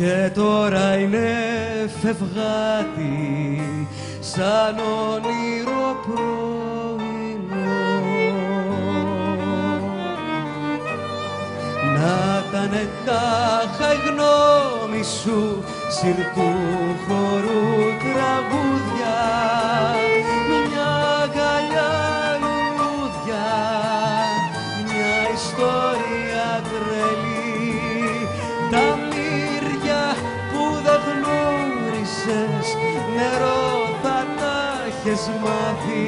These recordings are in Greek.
Και τώρα είναι φευγάτη σαν όνειρο πρωινό. Να ήταν τάχα η γνώμη σου συρτού χορού τραγούδι. my peace.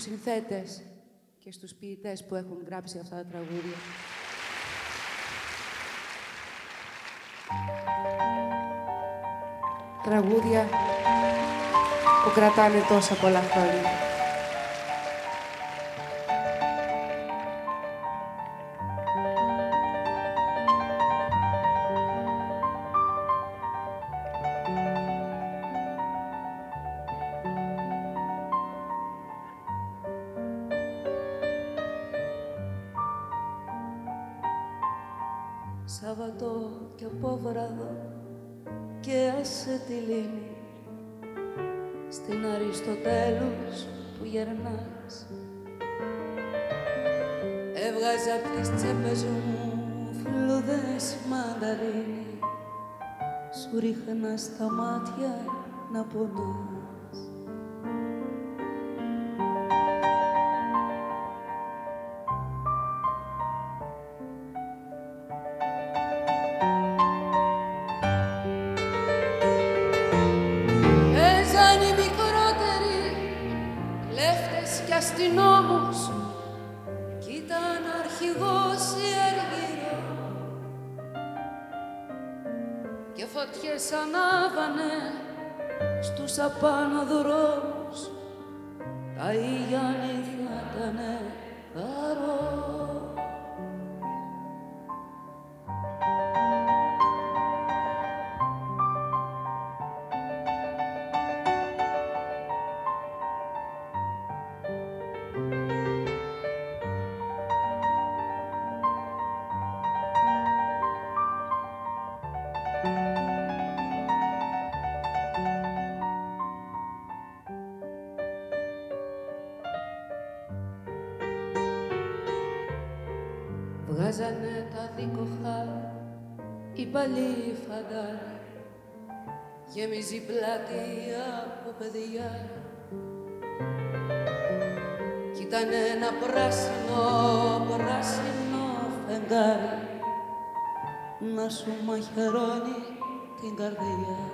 στους συνθέτες και στους ποιητές που έχουν γράψει αυτά τα τραγούδια. Τραγούδια που κρατάνε τόσα πολλά χρόνια. στα μάτια να πονάς. Έζαν οι μικρότεροι κλέφτες κι αστυνόμους κι ήταν αρχηγός η αργυρό και φωτιές ανά απάνω δρόμος τα Ιγιάννη πάλι φαντάρ γεμίζει πλάτη από παιδιά. Κι ήταν ένα πράσινο, πράσινο φεγγάρι. Να σου μαχαιρώνει την καρδιά.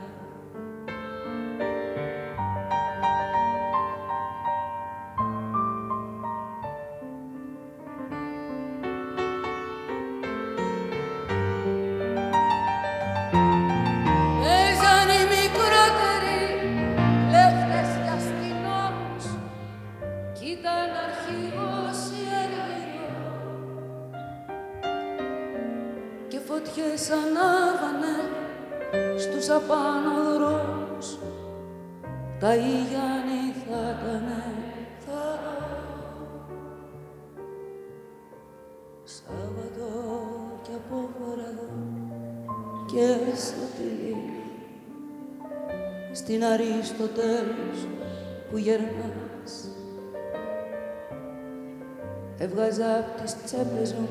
as besoin.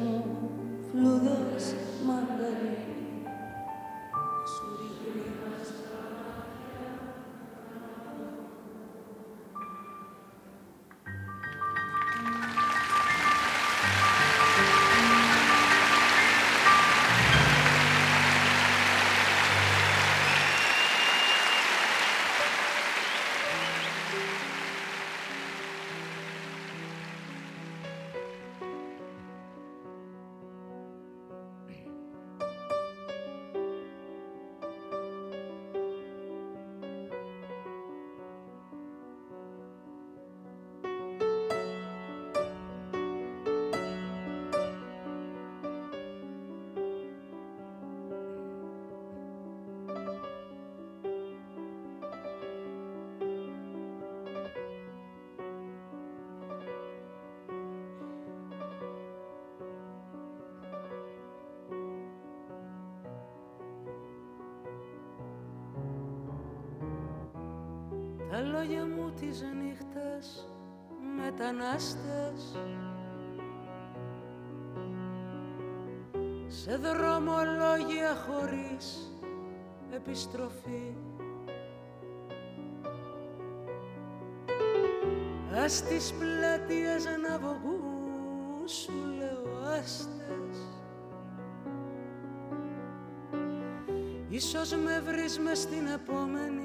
Λόγια μου τις νύχτες μετανάστες. Σε δρομολόγια χωρίς επιστροφή. Ας τις πλατείες να βγουν σου λέω άστες. Ίσως με βρεις μες στην επόμενη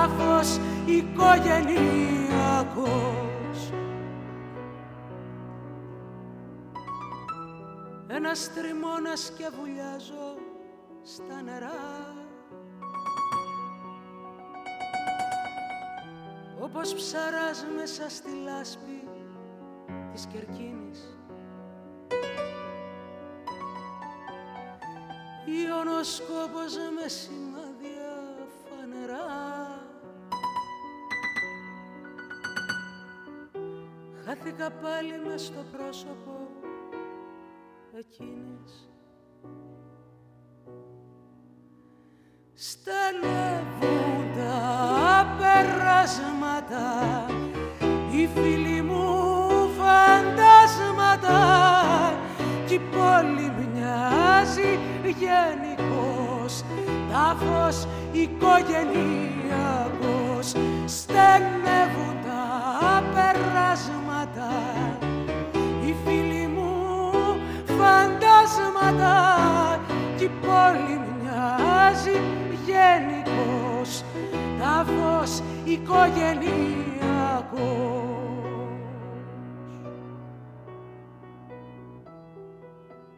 τάφος οικογενειακός. Ένας τριμώνας και βουλιάζω στα νερά. Όπως ψαράς μέσα στη λάσπη της Κερκίνης. Ιωνοσκόπος με σημάδια Χάθηκα πάλι μες στο πρόσωπο εκείνης. Στενεύουν τα περάσματα οι φίλοι μου φαντάσματα. Κι η πόλη μοιάζει γενικός τάφος οικογενειακός στενεύουν τα περάσματα οι φίλοι μου φαντάσματα κι η πόλη μοιάζει γενικός τάφος οικογενειακός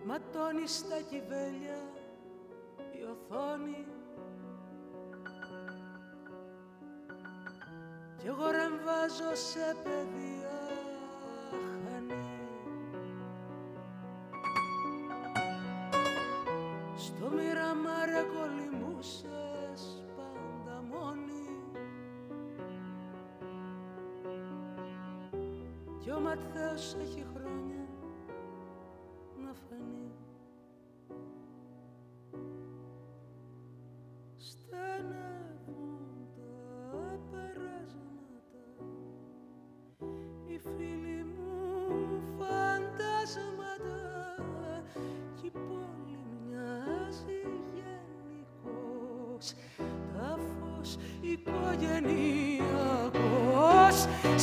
ματώνει στα κυβέλια η οθόνη κι εγώ ρεμβάζω σε παιδεία χανή. Στο μοιραμάρε κολυμούσες πάντα μόνη. Κι ο Ματθαίος έχει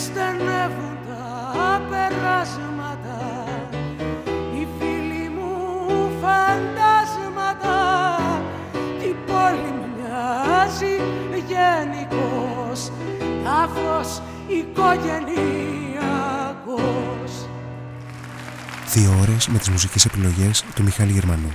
στενεύουν τα περάσματα οι φίλοι μου φαντάσματα. Κι η πόλη μοιάζει γενικός τάφος οικογενειακός. Δύο ώρες με τις μουσικές επιλογές του Μιχάλη Γερμανού.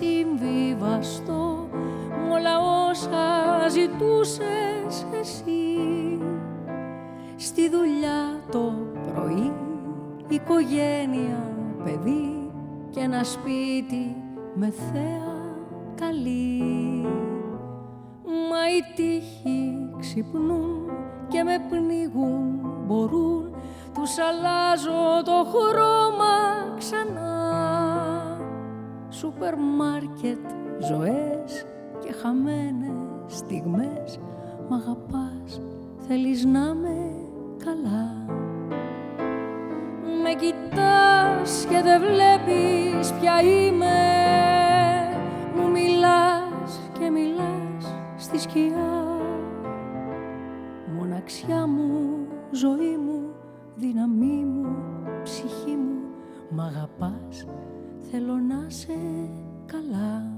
Συμβιβαστώ με όλα όσα ζητούσες εσύ. Στη δουλειά το πρωί οικογένεια, παιδί και ένα σπίτι με θέα καλή. Μα οι τύχοι ξυπνούν και με πνίγουν μπορούν τους αλλάζω το χρώμα ξανά Σούπερ μάρκετ, ζωές και χαμένες στιγμές. Μ' αγαπάς, θέλεις να με καλά. Με κοιτάς και δεν βλέπεις ποια είμαι. Μου μιλάς και μιλάς στη σκιά. Μοναξιά μου, ζωή μου, δύναμή μου, ψυχή μου. Μ' αγαπάς, θέλω να σε καλά.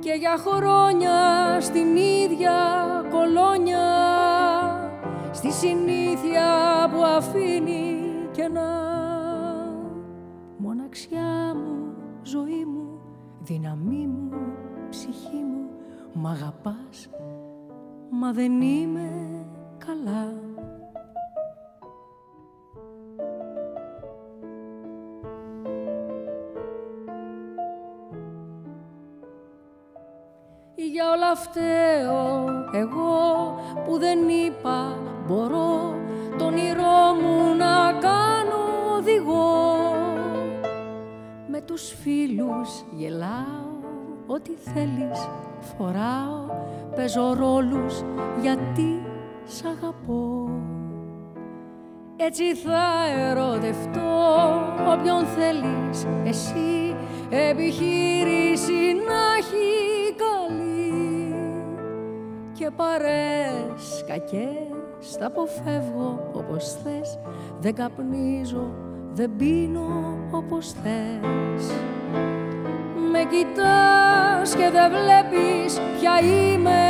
Και για χρόνια στην ίδια κολόνια στη συνήθεια που αφήνει και να μοναξιά μου, ζωή μου, δύναμή μου, ψυχή μου μ' αγαπάς, μα δεν είμαι καλά Για όλα φταίω. Εγώ που δεν είπα μπορώ τον όνειρό μου να κάνω οδηγό. Με τους φίλους γελάω ό,τι θέλεις φοράω. Παίζω ρόλους γιατί σ' αγαπώ. Έτσι θα ερωτευτώ όποιον θέλεις εσύ. Επιχείρηση να έχει καλή και παρές κακές θα αποφεύγω όπως θες. Δεν καπνίζω, δεν πίνω όπως θες. Με κοιτάς και δεν βλέπεις ποια είμαι.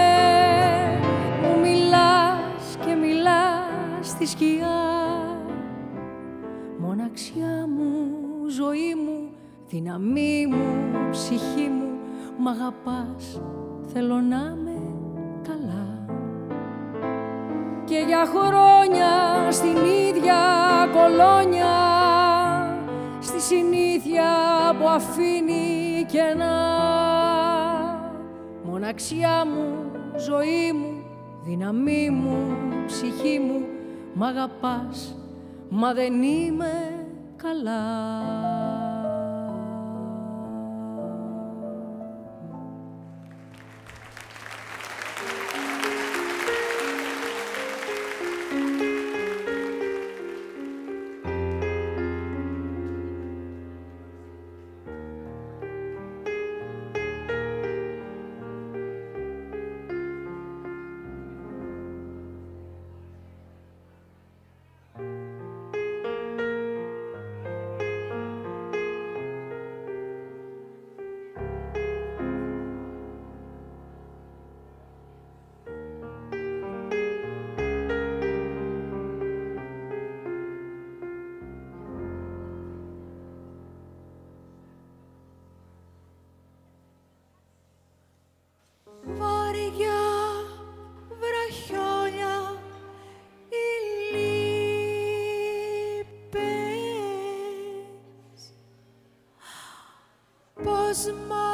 Μου μιλάς και μιλάς στη σκιά. Μοναξιά μου, ζωή μου, δύναμή μου, ψυχή μου. Μ' αγαπάς, θέλω να με καλά Και για χρόνια στην ίδια κολόνια Στη συνήθεια που αφήνει κενά Μοναξιά μου, ζωή μου, δύναμή μου, ψυχή μου Μ' αγαπάς, μα δεν είμαι καλά. Ψυχή σου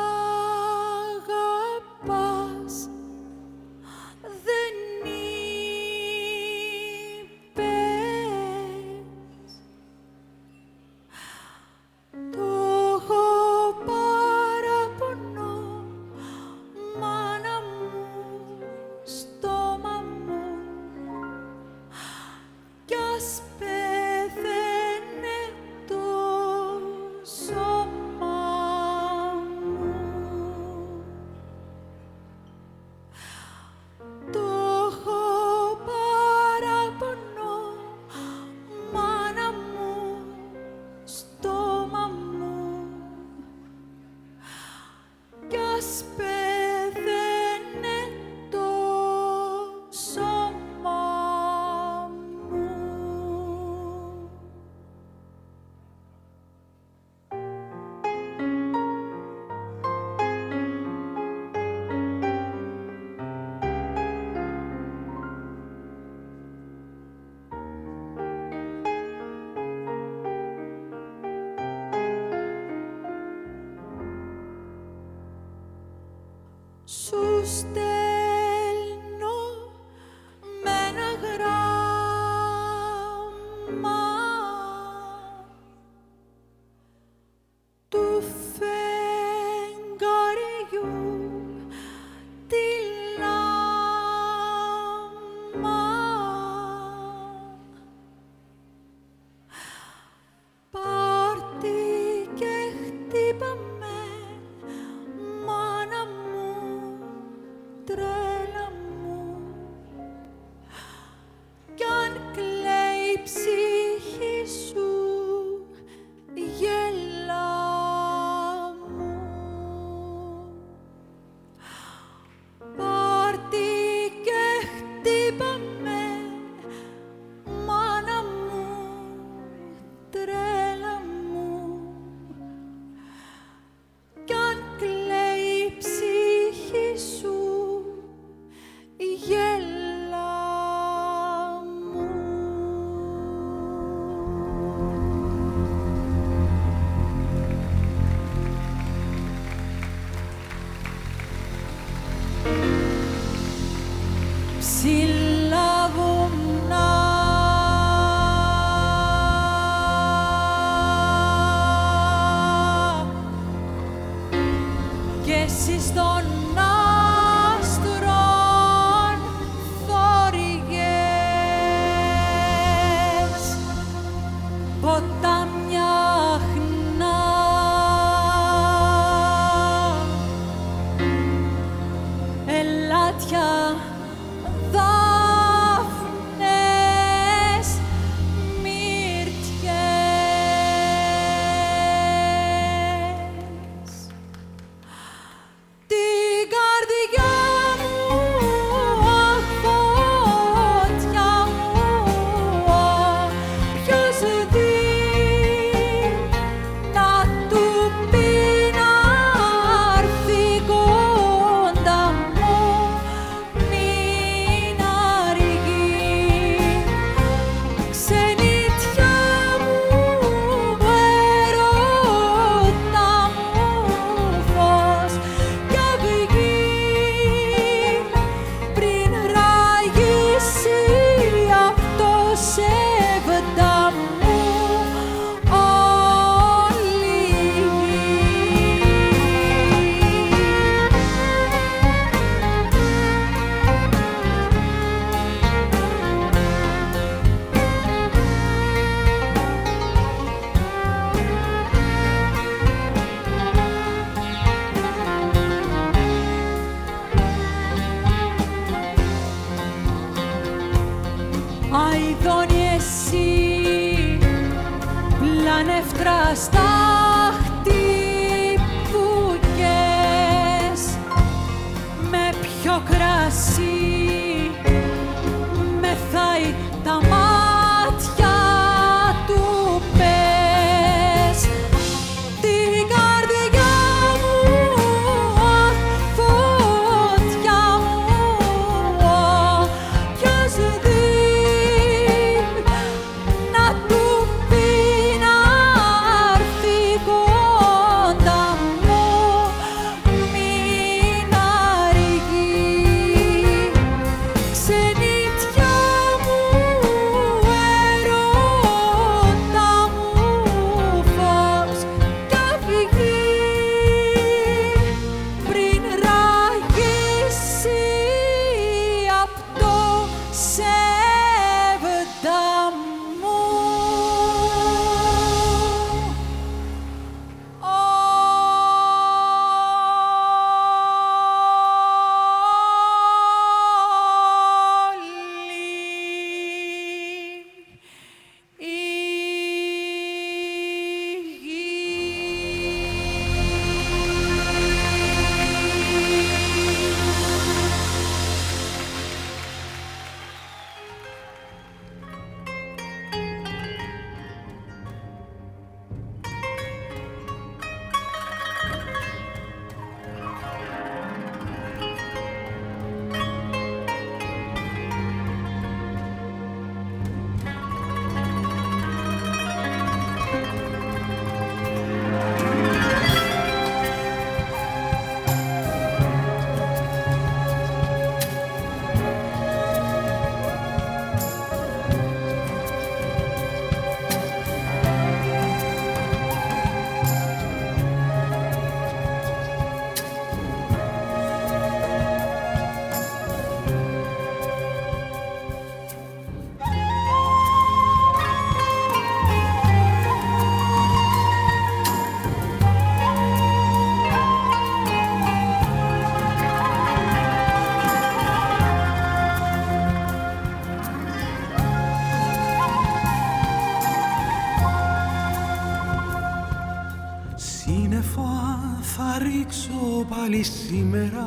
πάλι σήμερα.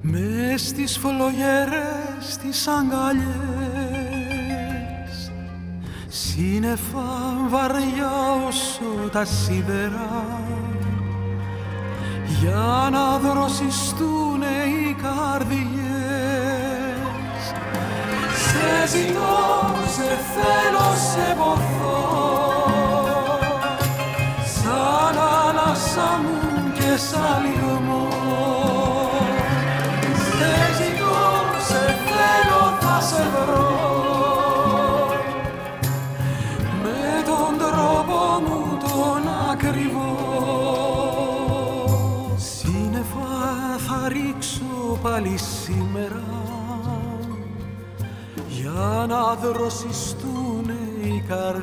Μες στις φλογέρες τις αγκαλιές. Σύννεφα βαριά όσο τα σίδερα. Για να δροσιστούν δροσιστούν οι καρδιές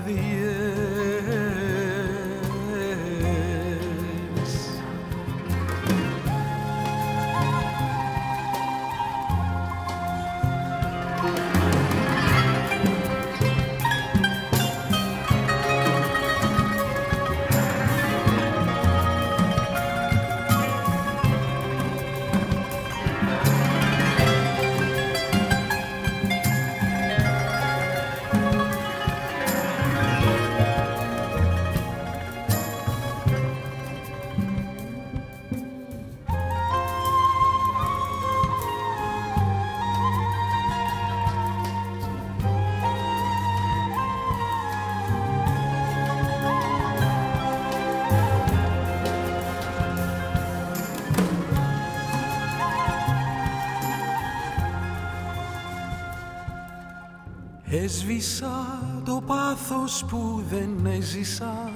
το πάθος που δεν έζησα.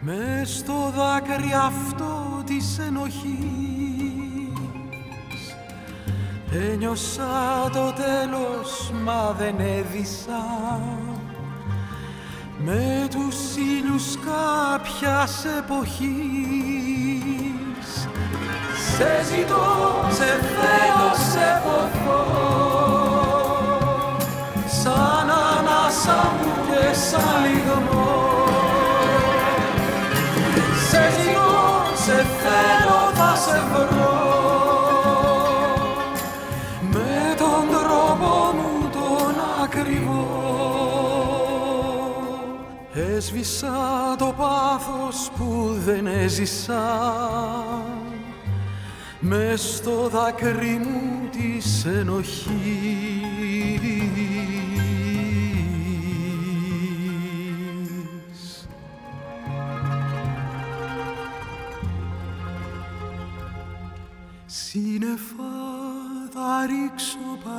Μες στο δάκρυ αυτό της ενοχής. Ένιωσα το τέλος μα δεν έδισα. Με τους ήλιους κάποιας εποχής. Σε ζητώ, σε θέλω, σε ποθώ ανάσα μου και σαν λιγμό Σε ζητώ, σε θέλω, θα σε βρω με τον τρόπο μου τον ακριβό Έσβησα το πάθος που δεν έζησα. Μες στο δάκρυ μου της ενοχής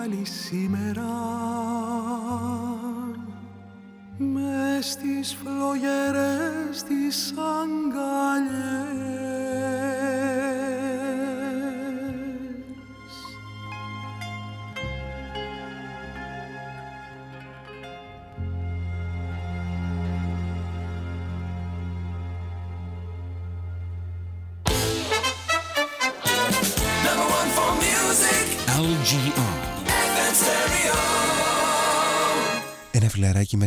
πάλι σήμερα. Μες στις φλογερές τις αγκαλιές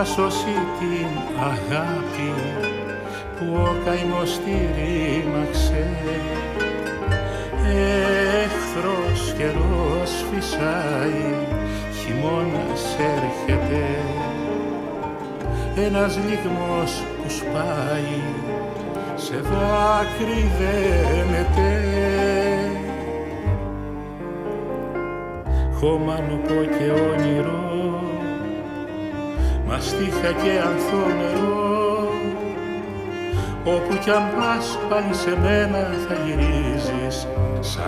Να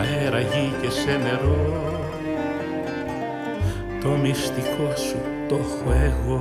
αέρα, γη και σε νερό. Το μυστικό σου το έχω εγώ.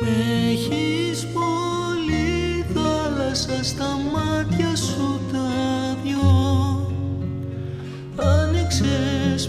Έχεις πολύ θάλασσα στα μάτια σου τα δυο. Άνοιξες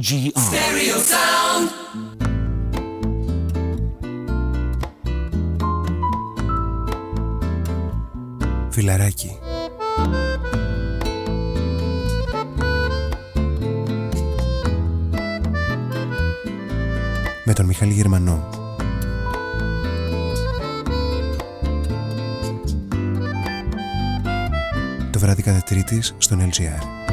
LGR. Φιλαράκι. Με τον Μιχάλη Γερμανό. Το βράδυ κατά τρίτης στον LGR.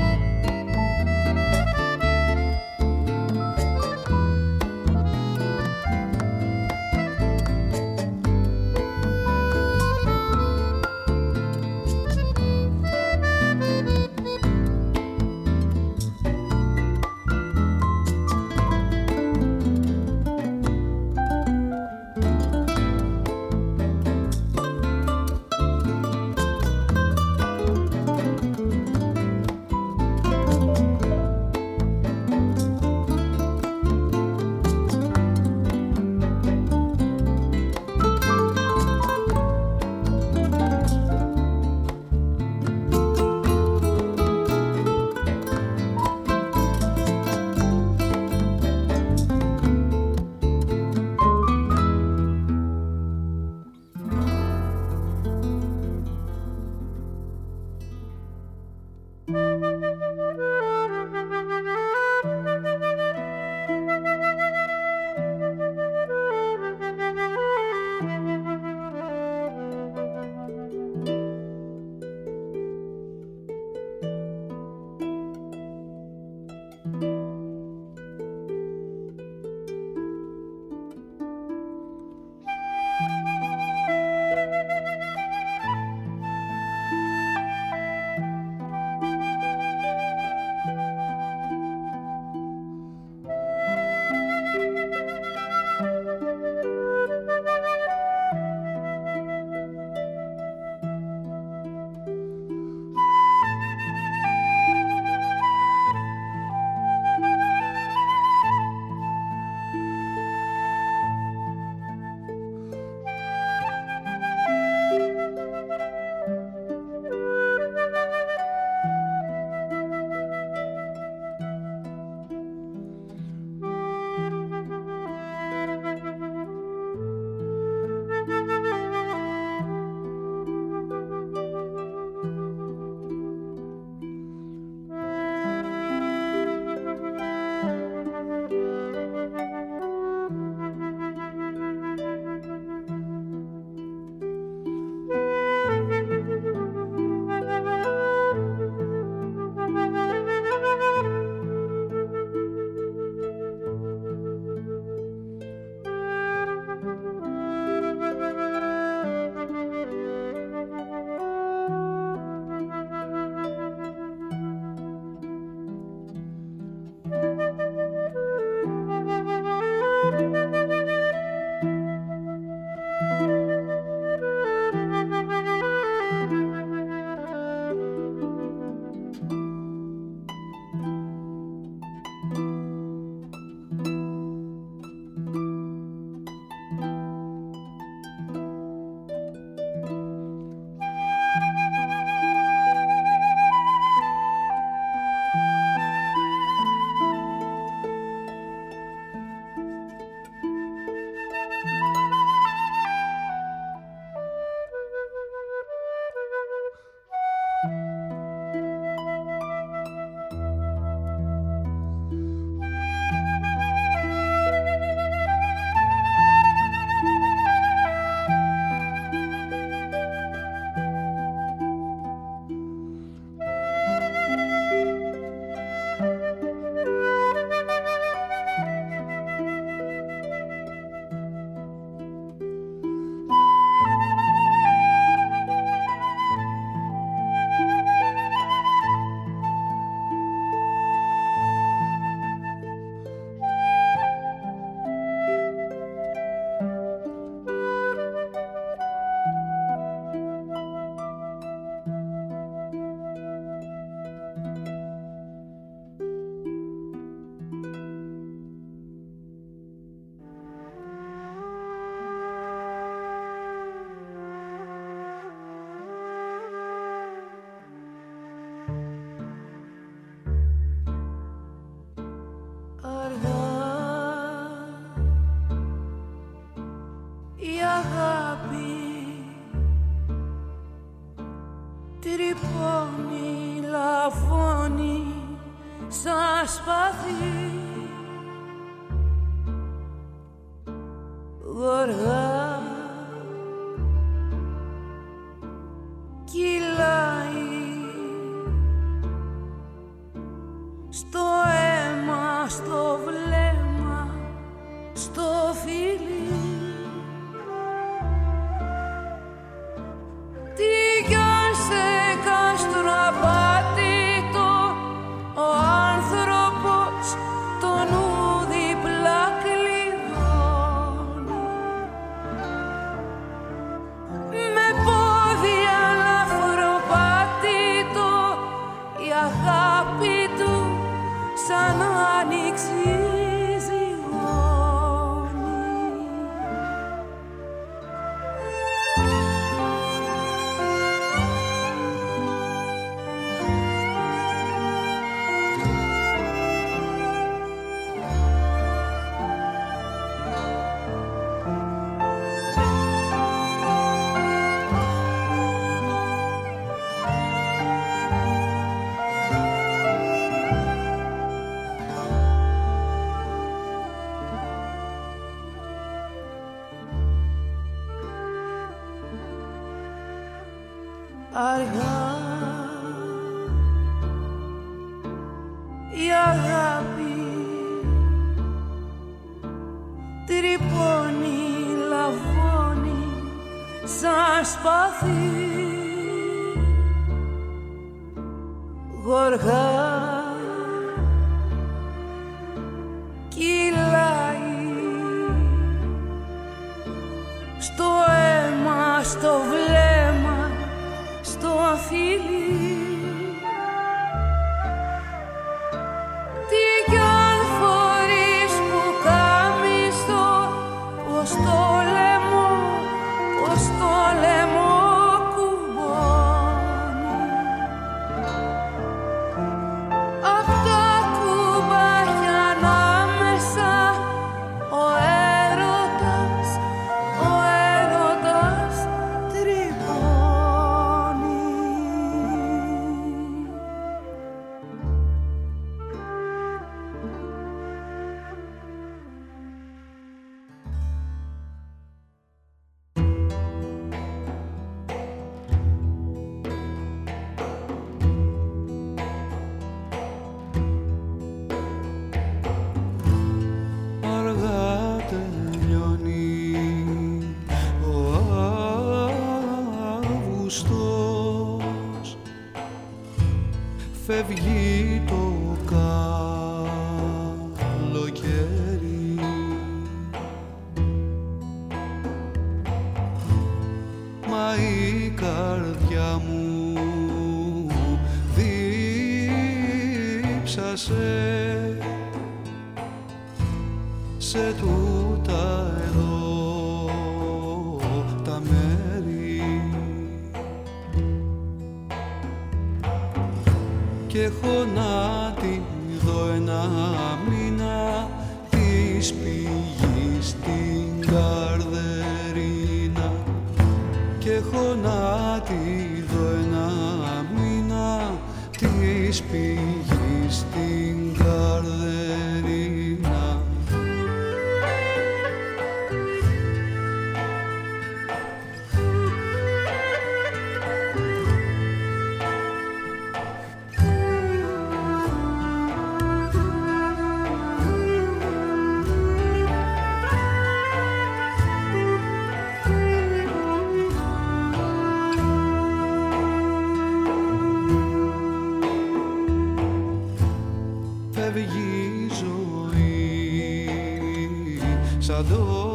Σαν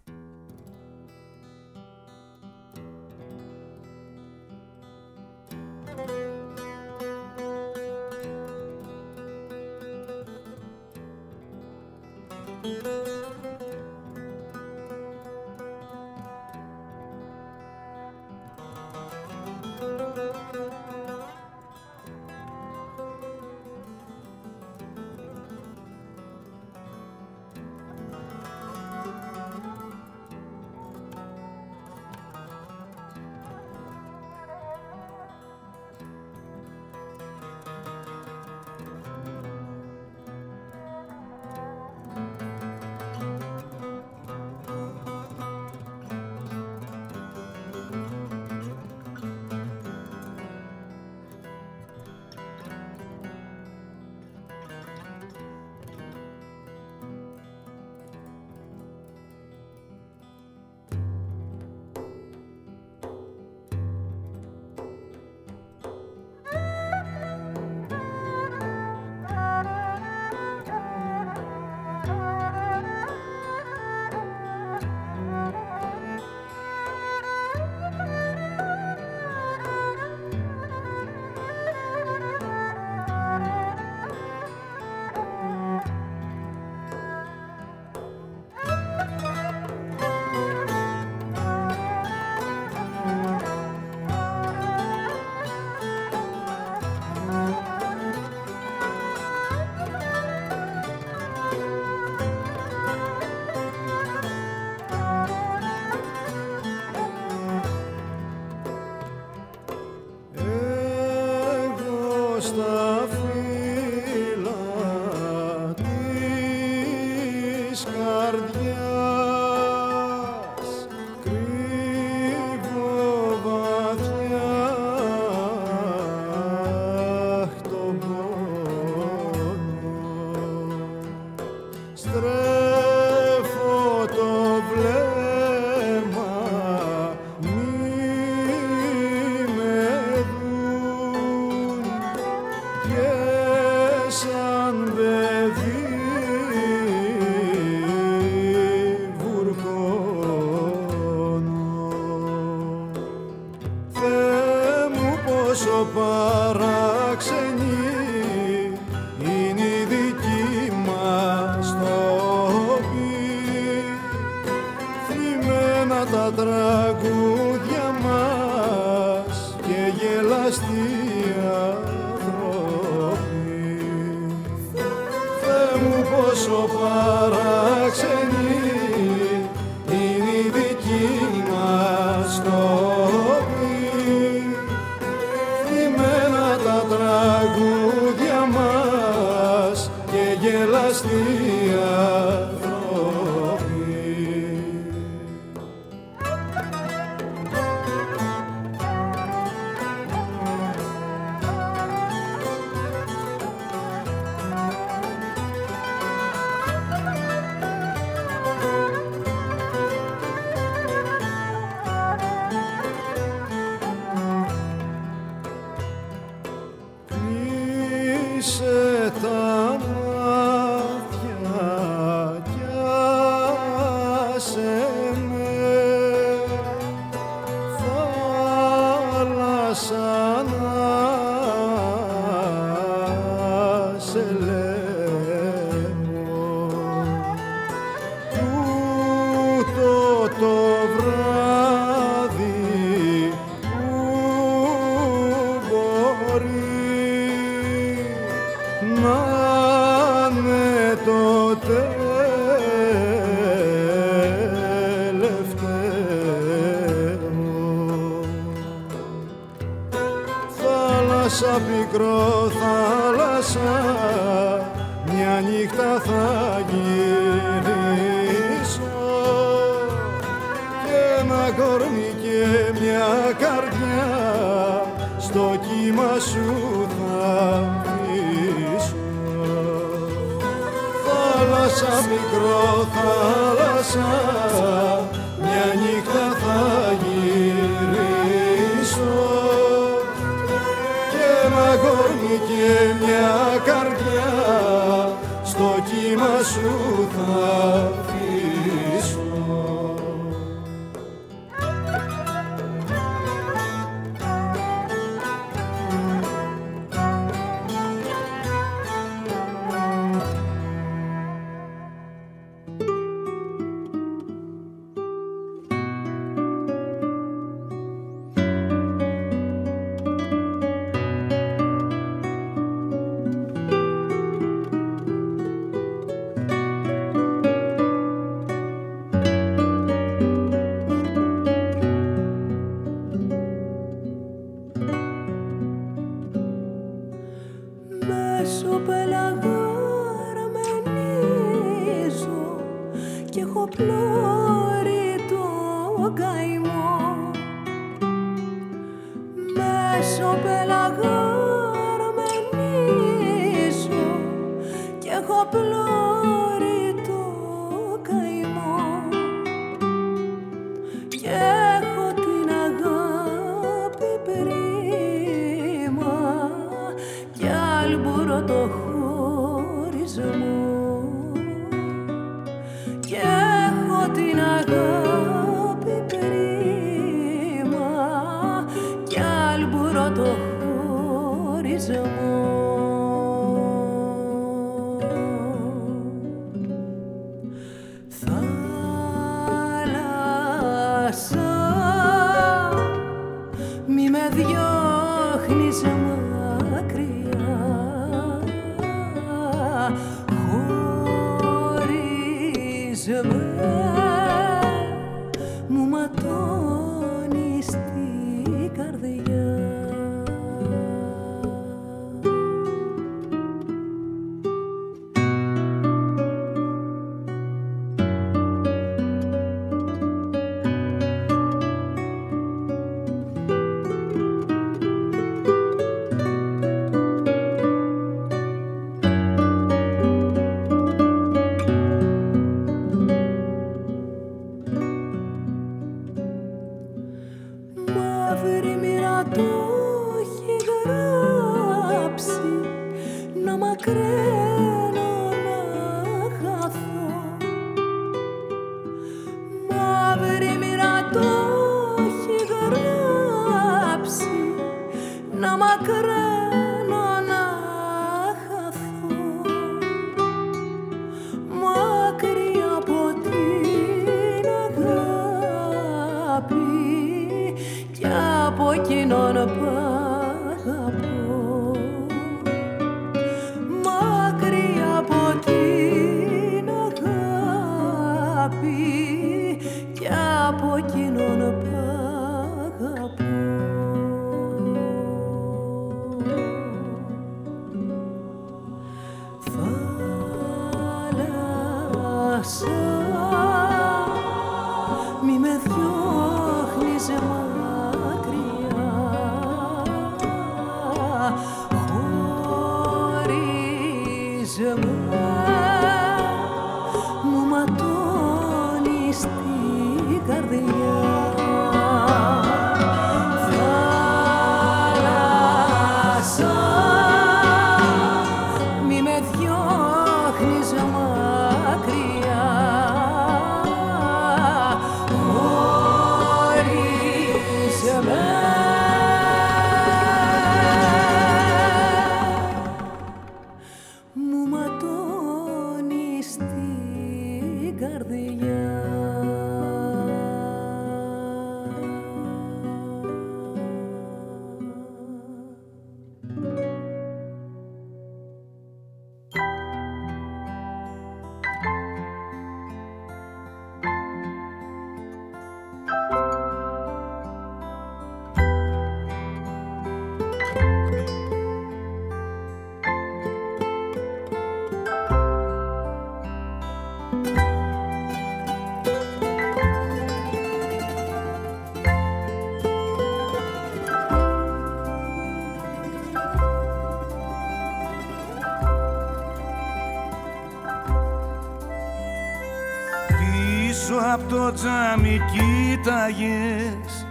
Κοίταγες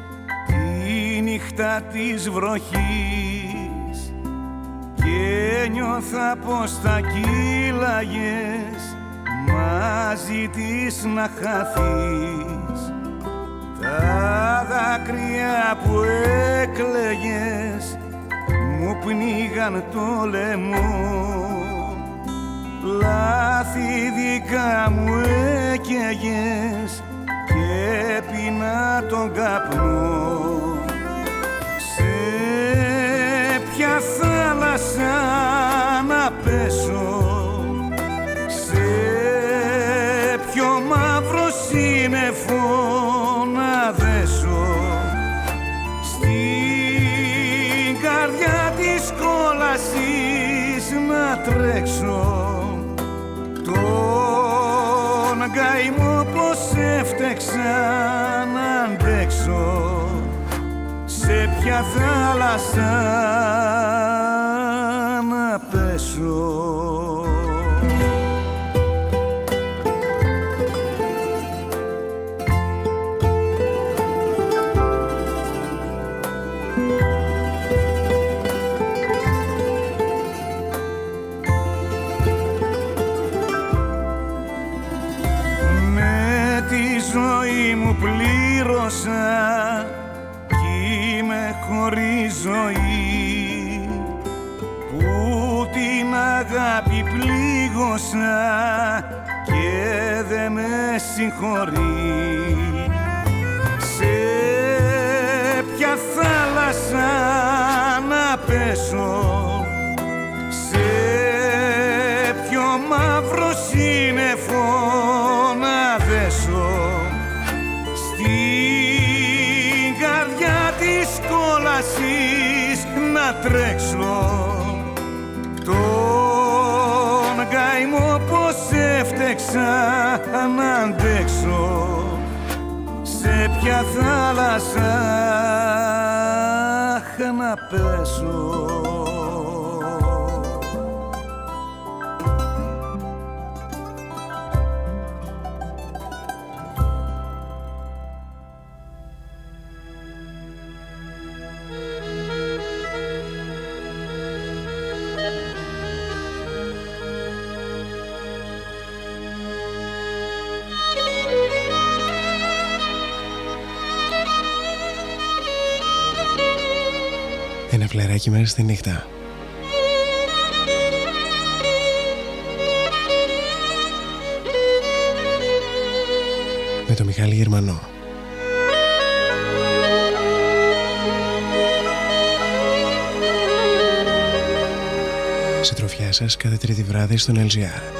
τη νύχτα της βροχής και νιώθα πως θα κύλαγες μαζί της να χαθείς. Τα δάκρυα που έκλαιγες μου πνίγαν το λαιμό. Λάθη δικά μου έκαιγες και god θάλασσα πλήγωσα και δε με συγχωρείς έφτεξα να αντέξω σε ποια θάλασσα φλεράκι μέσα στη νύχτα. Με το Μιχάλη Γερμανό. Συντροφιά σας κάθε τρίτη βράδυ στον LGR.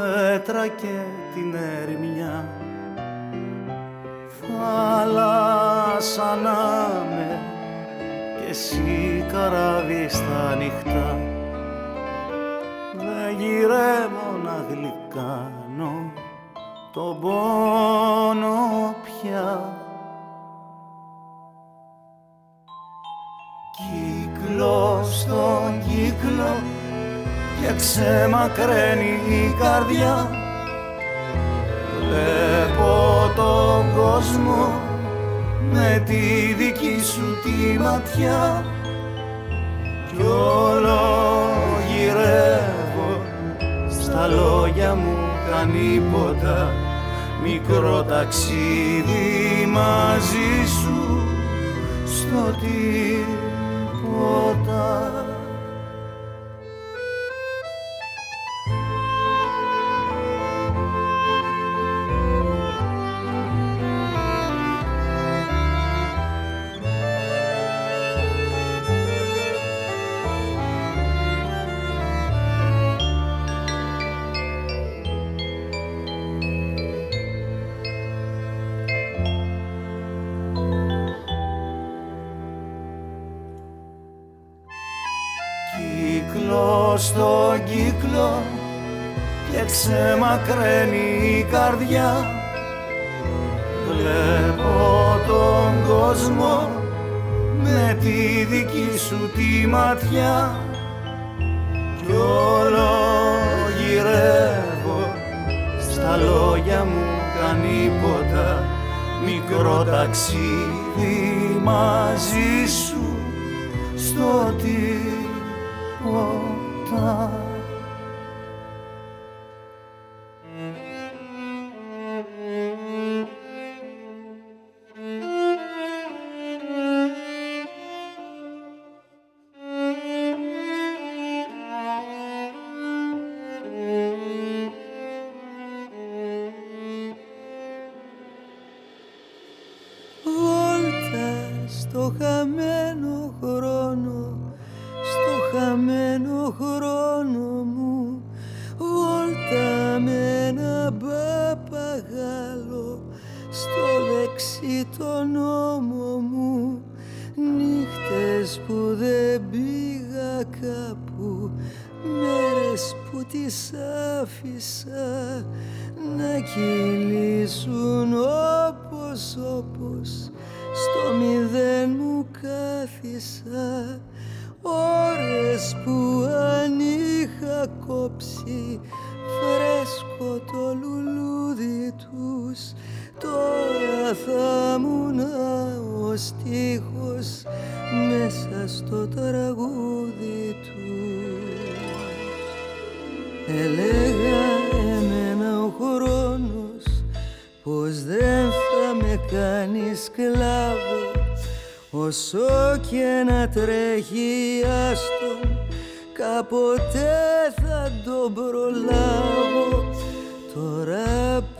Πέτρα και την ερημιά θάλασσα να με και εσύ καράβι στα νυχτά. Δεν γυρεύω να γλυκάνω τον πόνο πια Κύκλο στον κύκλο και ξεμακραίνει η καρδιά. Βλέπω τον κόσμο με τη δική σου τη ματιά. Κι όλο γυρεύω στα λόγια μου κανίποτα μικρό ταξίδι μαζί σου στο τίποτα μακραίνει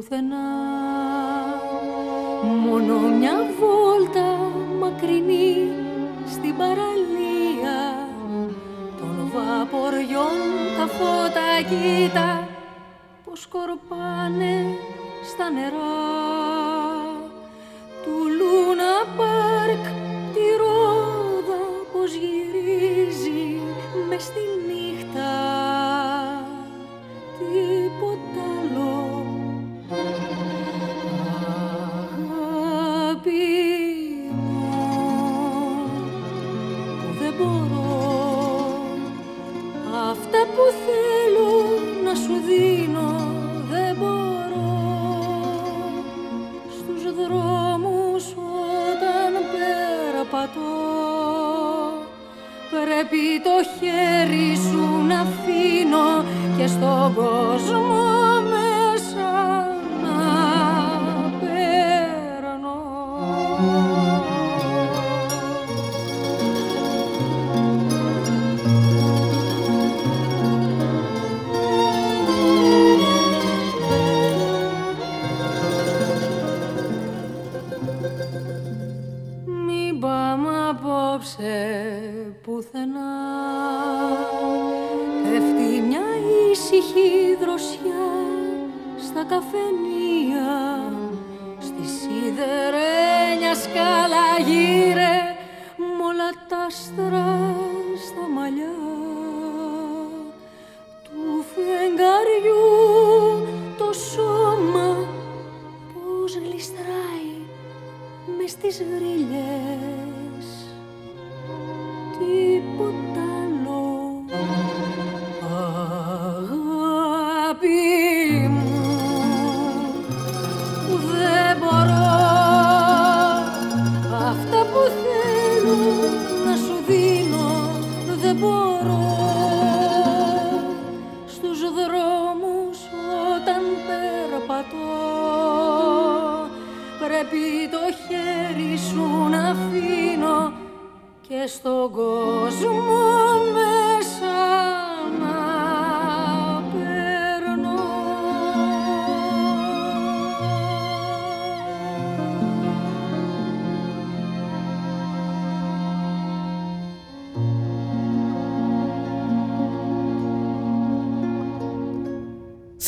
πουθενά Bogoż mój. καφενεία στη σιδερένια σκαλαγίρε.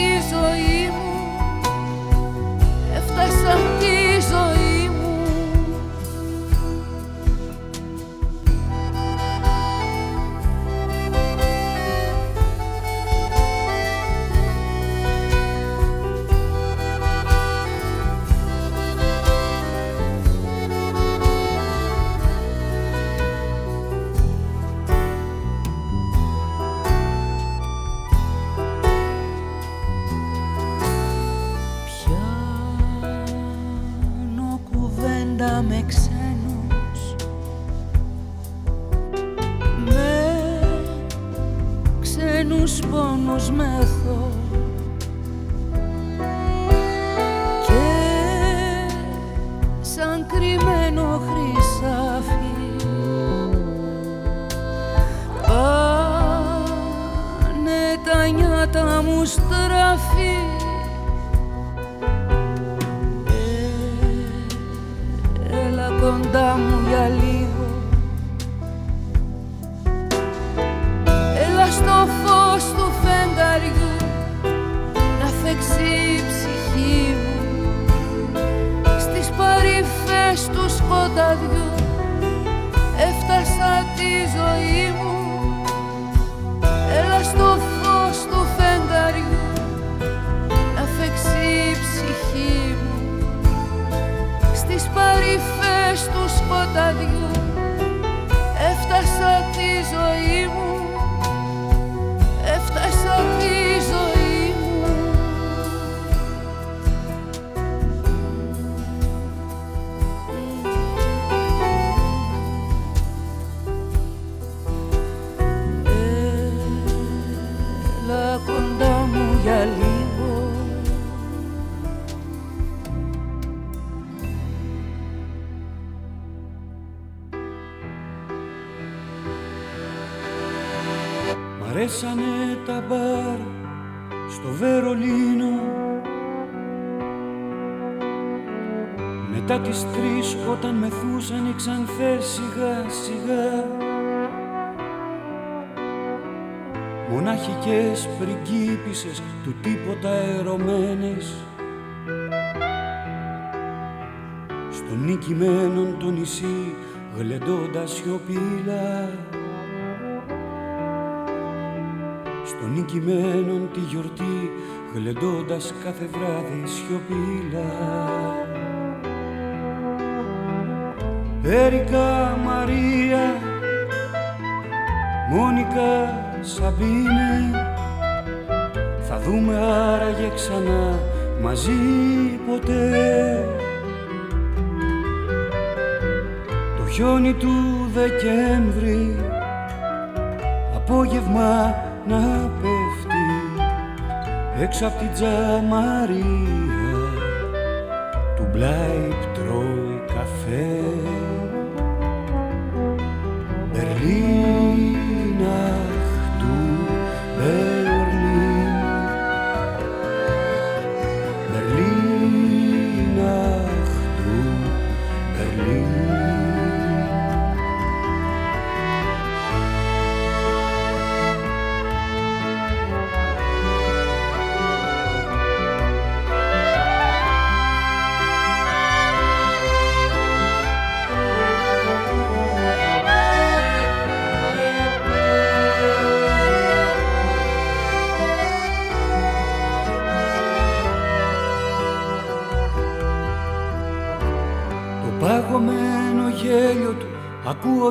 στη ζωή μου. Έφτασα τις τρεις όταν μεθύσαν η ξανθές σιγά σιγά Μοναχικές πριγκίπισες του τίποτα ερωμένες. Στον νικημένον το νησί γλεντώντας σιωπηλά. Στον νικημένον τη γιορτή γλεντώντας κάθε βράδυ σιωπηλά. Έρικα Μαρία Μόνικα Σαμπίνε Θα δούμε άραγε ξανά μαζί ποτέ. Το χιόνι του Δεκέμβρη Απόγευμα να πέφτει έξω από την τζαμαρία του μπλάι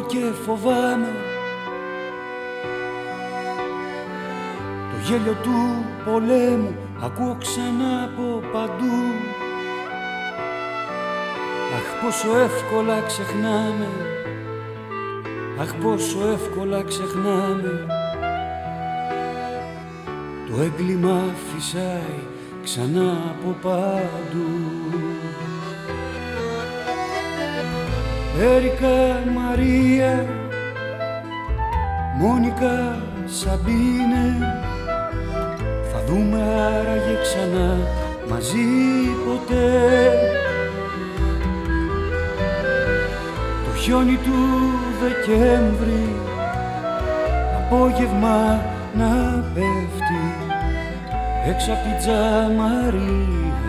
και φοβάμαι. Το γέλιο του πολέμου ακούω ξανά από παντού. Αχ πόσο εύκολα ξεχνάμε. Αχ πόσο εύκολα ξεχνάμε. Το έγκλημα φυσάει ξανά από παντού. Έρικα Μαρία, Μόνικα Σαμπίνε Θα δούμε άραγε ξανά μαζί ποτέ. Το χιόνι του Δεκέμβρη Απόγευμα να πέφτει έξω από την τζαμαρία.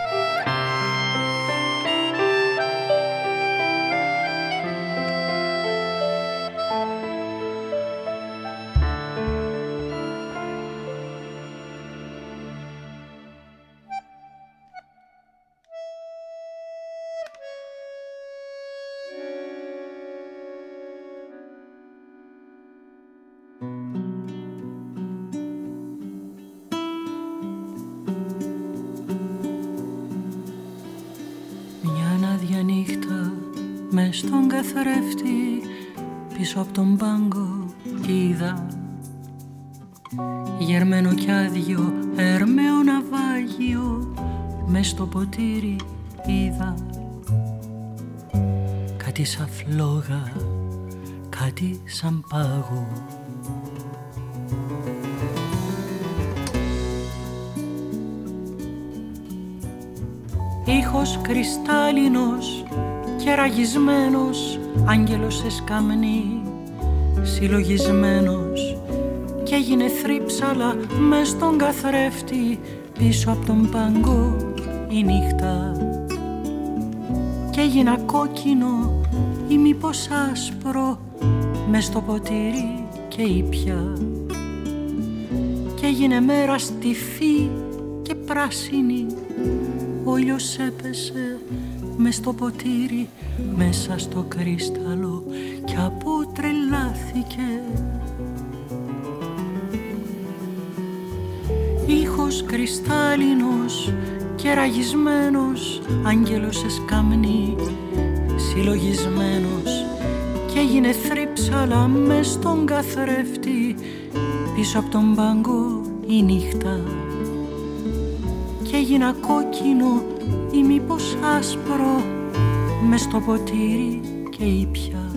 Και ραγισμένος άγγελος σε σκαμνή συλλογισμένος. Και έγινε θρύψαλα μες στον καθρέφτη πίσω από τον παγκό η νύχτα. Και έγινα κόκκινο ή μήπως άσπρο μες στο ποτήρι και ήπια και έγινε μέρα στιφή και πράσινη ο ήλιος έπεσε με στο ποτήρι μέσα στο κρίσταλο κι αποτρελάθηκε Ήχος κρυστάλλινος και ραγισμένος άγγελος σε σκαμνή συλλογισμένος και έγινε θρύψαλα μες στον καθρέφτη πίσω από τον πάγκο η νύχτα. Και έγινα κόκκινο ή μήπως άσπρο μες στο ποτήρι και ήπια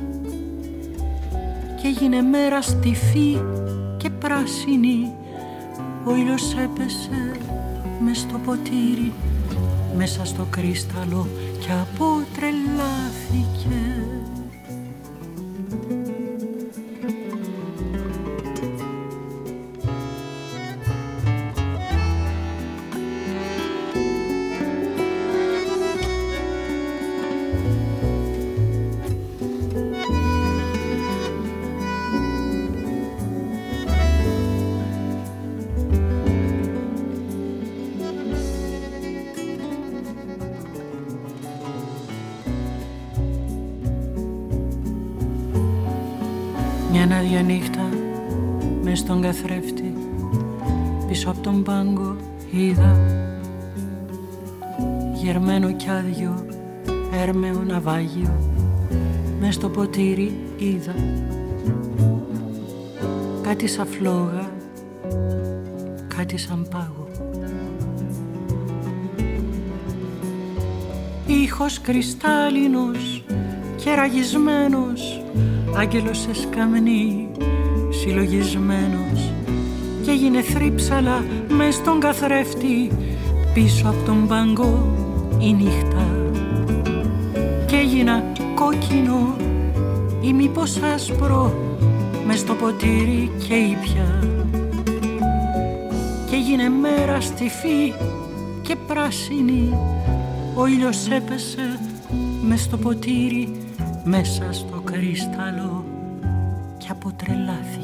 και έγινε μέρα στιφή και πράσινη ο ήλιος έπεσε μες στο ποτήρι μέσα στο κρίσταλο και αποτρελάθηκε ναυάγιο μες στο ποτήρι είδα κάτι σαν φλόγα κάτι σαν πάγο. Ήχος κρυστάλλινος και ραγισμένος άγγελος σε σκαμνή συλλογισμένος. Και έγινε θρύψαλα μες στον καθρέφτη πίσω από τον πάγκο η νύχτα και έγινα κόκκινο ή μήπως άσπρο μες στο ποτήρι και ήπια και έγινε μέρα στιφή και πράσινη ο ήλιος έπεσε μες στο ποτήρι μέσα στο κρύσταλλο και αποτρελάθηκε